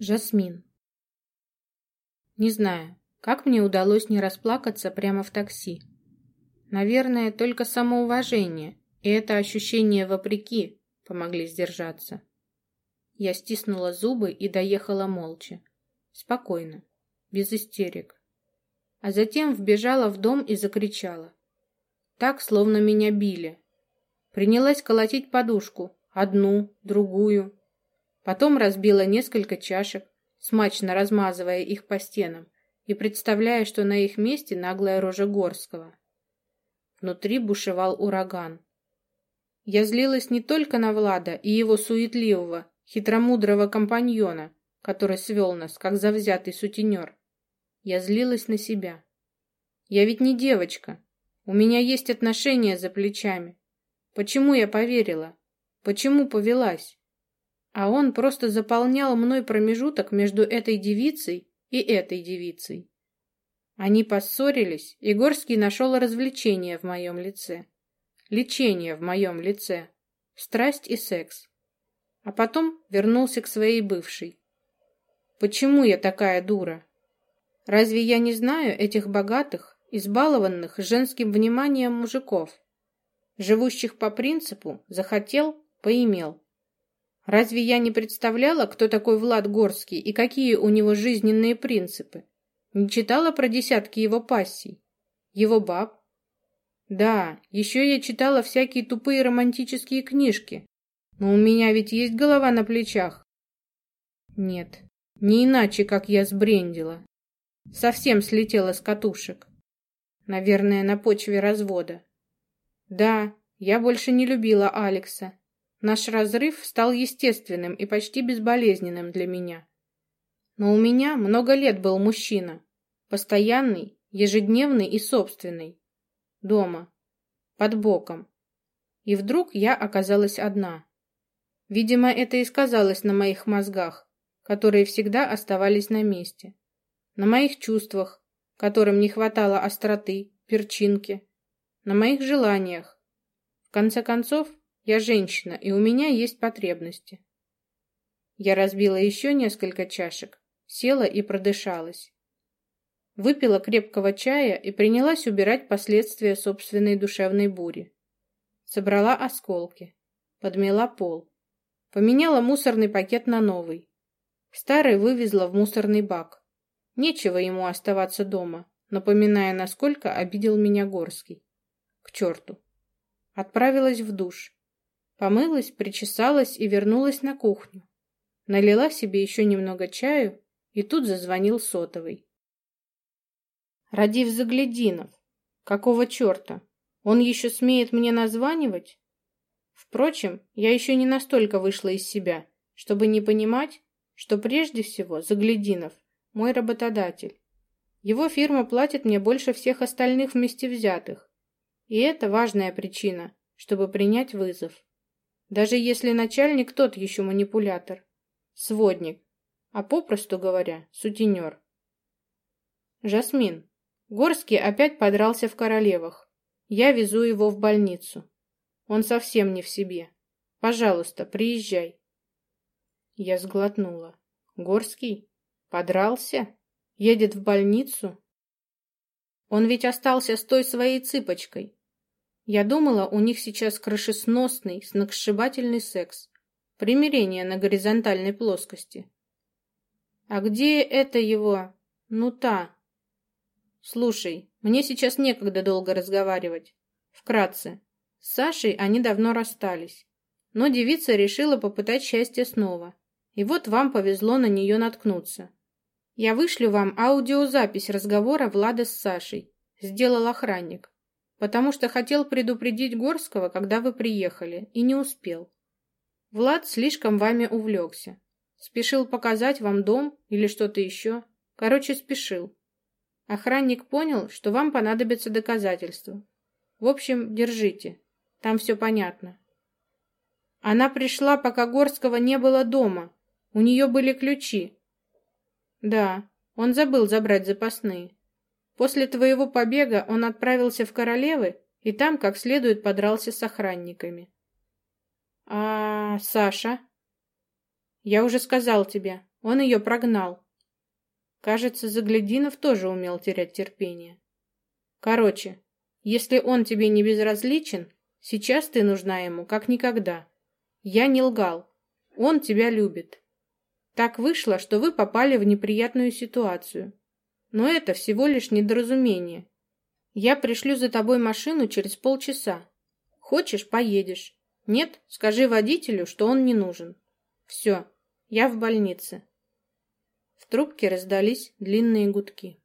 Жасмин. Не знаю, как мне удалось не расплакаться прямо в такси. Наверное, только самоуважение и это ощущение вопреки помогли сдержаться. Я стиснула зубы и доехала молча. Спокойно, без истерик. А затем вбежала в дом и закричала. Так, словно меня били. Принялась колотить подушку, одну, другую, Потом разбила несколько чашек, смачно размазывая их по стенам и представляя, что на их месте наглая рожа Горского. Внутри бушевал ураган. Я злилась не только на Влада и его суетливого, хитромудрого компаньона, который свел нас, как завзятый сутенер. Я злилась на себя. Я ведь не девочка. У меня есть отношения за плечами. Почему я поверила? Почему повелась? А он просто заполнял мной промежуток между этой девицей и этой девицей. Они поссорились, и Горский нашел развлечение в моем лице, лечение в моем лице, страсть и секс. А потом вернулся к своей бывшей. Почему я такая дура? Разве я не знаю этих богатых, избалованных женским вниманием мужиков, живущих по принципу «захотел – поимел»? Разве я не представляла, кто такой Влад Горский и какие у него жизненные принципы? Не читала про десятки его пассий? Его баб? Да, еще я читала всякие тупые романтические книжки. Но у меня ведь есть голова на плечах. Нет, не иначе, как я сбрендила. Совсем слетела с катушек. Наверное, на почве развода. Да, я больше не любила Алекса Наш разрыв стал естественным и почти безболезненным для меня. Но у меня много лет был мужчина. Постоянный, ежедневный и собственный. Дома. Под боком. И вдруг я оказалась одна. Видимо, это и сказалось на моих мозгах, которые всегда оставались на месте. На моих чувствах, которым не хватало остроты, перчинки. На моих желаниях. В конце концов, я женщина, и у меня есть потребности. Я разбила еще несколько чашек, села и продышалась. Выпила крепкого чая и принялась убирать последствия собственной душевной бури. Собрала осколки, подмела пол, поменяла мусорный пакет на новый. Старый вывезла в мусорный бак. Нечего ему оставаться дома, напоминая, насколько обидел меня Горский. К черту. Отправилась в душ. Помылась, причесалась и вернулась на кухню. Налила себе еще немного чаю, и тут зазвонил сотовый. Радив Заглядинов. Какого черта? Он еще смеет мне названивать? Впрочем, я еще не настолько вышла из себя, чтобы не понимать, что прежде всего Заглядинов – мой работодатель. Его фирма платит мне больше всех остальных вместе взятых. И это важная причина, чтобы принять вызов. Даже если начальник тот еще манипулятор, сводник, а попросту говоря, сутенер. Жасмин. Горский опять подрался в Королевах. Я везу его в больницу. Он совсем не в себе. Пожалуйста, приезжай. Я сглотнула. Горский? Подрался? Едет в больницу? Он ведь остался с той своей цыпочкой. Я думала, у них сейчас крышесносный, сногсшибательный секс. Примирение на горизонтальной плоскости. А где это его? Ну та. Слушай, мне сейчас некогда долго разговаривать. Вкратце. С Сашей они давно расстались. Но девица решила попытать счастье снова. И вот вам повезло на нее наткнуться. Я вышлю вам аудиозапись разговора Влада с Сашей. Сделал охранник потому что хотел предупредить Горского, когда вы приехали, и не успел. Влад слишком вами увлекся. Спешил показать вам дом или что-то еще. Короче, спешил. Охранник понял, что вам понадобятся доказательства. В общем, держите. Там все понятно. Она пришла, пока Горского не было дома. У нее были ключи. Да, он забыл забрать запасные. После твоего побега он отправился в Королевы и там как следует подрался с охранниками. А Саша? Я уже сказал тебе, Он ее прогнал. Кажется, Заглядинов тоже умел терять терпение. Короче, если он тебе не безразличен, сейчас ты нужна ему как никогда. Я не лгал. Он тебя любит. Так вышло, что вы попали в неприятную ситуацию. Но это всего лишь недоразумение. Я пришлю за тобой машину через полчаса. Хочешь, поедешь. Нет, скажи водителю, что он не нужен. Все, я в больнице. В трубке раздались длинные гудки.